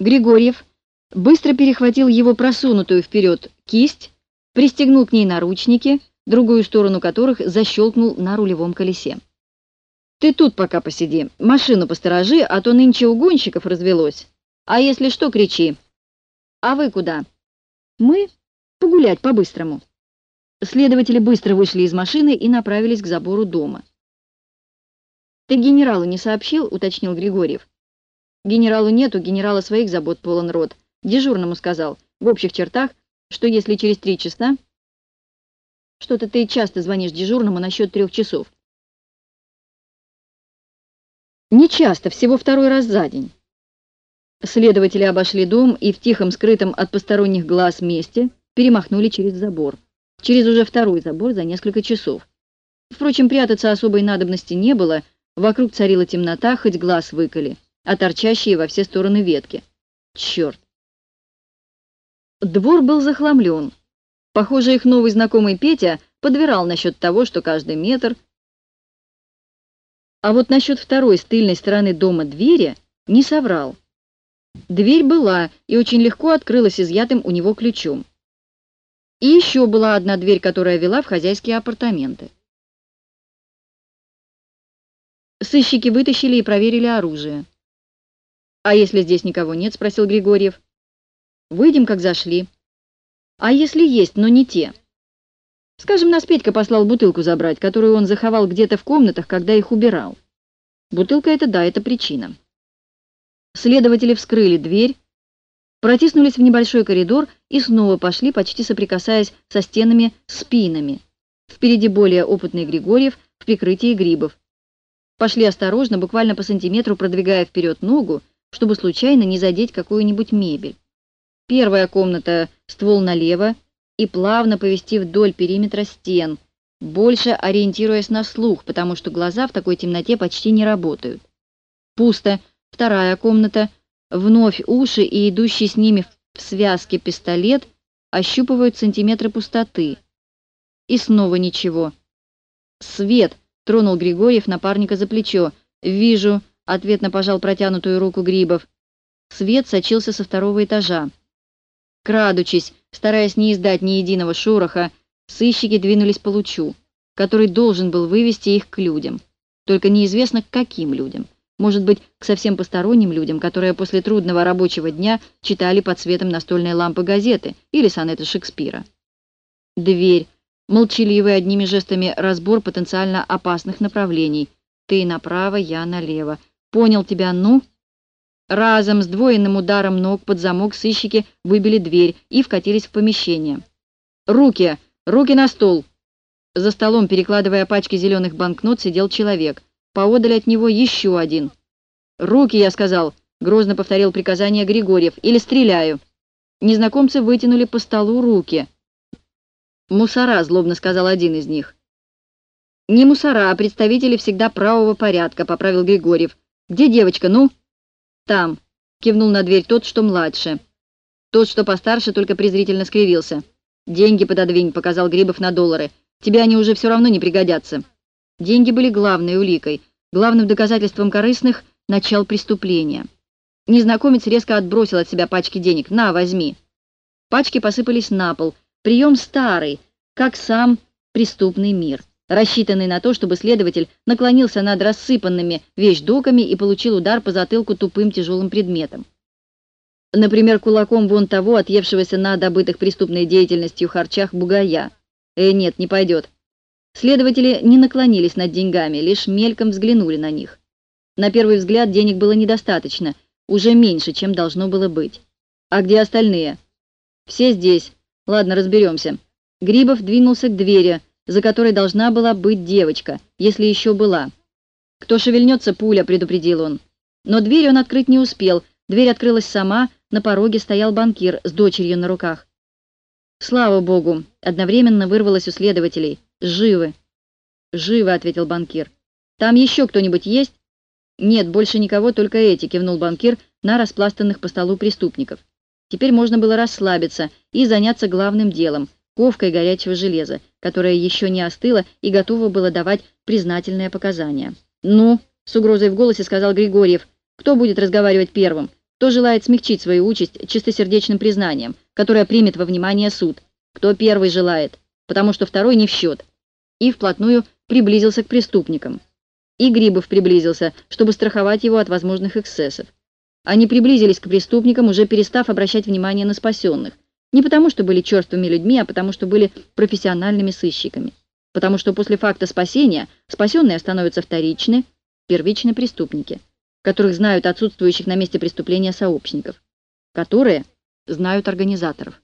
Григорьев быстро перехватил его просунутую вперед кисть, пристегнул к ней наручники, другую сторону которых защелкнул на рулевом колесе. «Ты тут пока посиди, машину посторожи, а то нынче у гонщиков развелось. А если что, кричи». «А вы куда?» «Мы погулять по-быстрому». Следователи быстро вышли из машины и направились к забору дома. «Ты генералу не сообщил?» — уточнил Григорьев. «Генералу нету, генерала своих забот полон рот. Дежурному сказал, в общих чертах, что если через три часа...» «Что-то ты часто звонишь дежурному насчет трех часов». «Не часто, всего второй раз за день». Следователи обошли дом и в тихом, скрытом от посторонних глаз месте перемахнули через забор через уже второй забор за несколько часов. Впрочем, прятаться особой надобности не было, вокруг царила темнота, хоть глаз выколи, а торчащие во все стороны ветки. Черт! Двор был захламлен. Похоже, их новый знакомый Петя подбирал насчет того, что каждый метр... А вот насчет второй с тыльной стороны дома двери не соврал. Дверь была и очень легко открылась изъятым у него ключом. И еще была одна дверь, которая вела в хозяйские апартаменты. Сыщики вытащили и проверили оружие. «А если здесь никого нет?» — спросил Григорьев. «Выйдем, как зашли». «А если есть, но не те?» «Скажем, нас Петька послал бутылку забрать, которую он заховал где-то в комнатах, когда их убирал. Бутылка — это да, это причина». Следователи вскрыли дверь, протиснулись в небольшой коридор и снова пошли, почти соприкасаясь со стенами спинами. Впереди более опытный Григорьев в прикрытии грибов. Пошли осторожно, буквально по сантиметру продвигая вперед ногу, чтобы случайно не задеть какую-нибудь мебель. Первая комната — ствол налево, и плавно повести вдоль периметра стен, больше ориентируясь на слух, потому что глаза в такой темноте почти не работают. Пусто. Вторая комната — Вновь уши и идущий с ними в связке пистолет ощупывают сантиметры пустоты. И снова ничего. «Свет!» — тронул Григорьев напарника за плечо. «Вижу!» — ответно пожал протянутую руку Грибов. Свет сочился со второго этажа. Крадучись, стараясь не издать ни единого шороха, сыщики двинулись по лучу, который должен был вывести их к людям. Только неизвестно, к каким людям. Может быть, к совсем посторонним людям, которые после трудного рабочего дня читали под светом настольной лампы газеты или сонеты Шекспира. Дверь. Молчаливый одними жестами разбор потенциально опасных направлений. Ты направо, я налево. Понял тебя, ну? Разом, с двоенным ударом ног под замок сыщики выбили дверь и вкатились в помещение. «Руки! Руки на стол!» За столом, перекладывая пачки зеленых банкнот, сидел человек. Поодаль от него еще один. «Руки, я сказал!» — грозно повторил приказание Григорьев. «Или стреляю!» Незнакомцы вытянули по столу руки. «Мусора», — злобно сказал один из них. «Не мусора, а представители всегда правого порядка», — поправил Григорьев. «Где девочка, ну?» «Там», — кивнул на дверь тот, что младше. Тот, что постарше, только презрительно скривился. «Деньги пододвинь», — показал Грибов на доллары. «Тебе они уже все равно не пригодятся». Деньги были главной уликой, главным доказательством корыстных начал преступления. Незнакомец резко отбросил от себя пачки денег. «На, возьми!» Пачки посыпались на пол. Прием старый, как сам преступный мир, рассчитанный на то, чтобы следователь наклонился над рассыпанными вещдоками и получил удар по затылку тупым тяжелым предметом. Например, кулаком вон того, отъевшегося на добытых преступной деятельностью харчах бугая. Э, нет, не пойдет. Следователи не наклонились над деньгами, лишь мельком взглянули на них. На первый взгляд денег было недостаточно, уже меньше, чем должно было быть. А где остальные? Все здесь. Ладно, разберемся. Грибов двинулся к двери, за которой должна была быть девочка, если еще была. «Кто шевельнется, пуля», — предупредил он. Но дверь он открыть не успел. Дверь открылась сама, на пороге стоял банкир с дочерью на руках. Слава богу, одновременно вырвалось у следователей. «Живы!» «Живы», — ответил банкир. «Там еще кто-нибудь есть?» «Нет, больше никого, только эти», — кивнул банкир на распластанных по столу преступников. Теперь можно было расслабиться и заняться главным делом — ковкой горячего железа, которое еще не остыло и готово было давать признательные показания. «Ну», — с угрозой в голосе сказал Григорьев, — «кто будет разговаривать первым? Кто желает смягчить свою участь чистосердечным признанием, которое примет во внимание суд? Кто первый желает? Потому что второй не в счет. И вплотную приблизился к преступникам. И Грибов приблизился, чтобы страховать его от возможных эксцессов. Они приблизились к преступникам, уже перестав обращать внимание на спасенных. Не потому, что были черствыми людьми, а потому, что были профессиональными сыщиками. Потому что после факта спасения спасенные становятся вторичны, первичны преступники, которых знают отсутствующих на месте преступления сообщников, которые знают организаторов.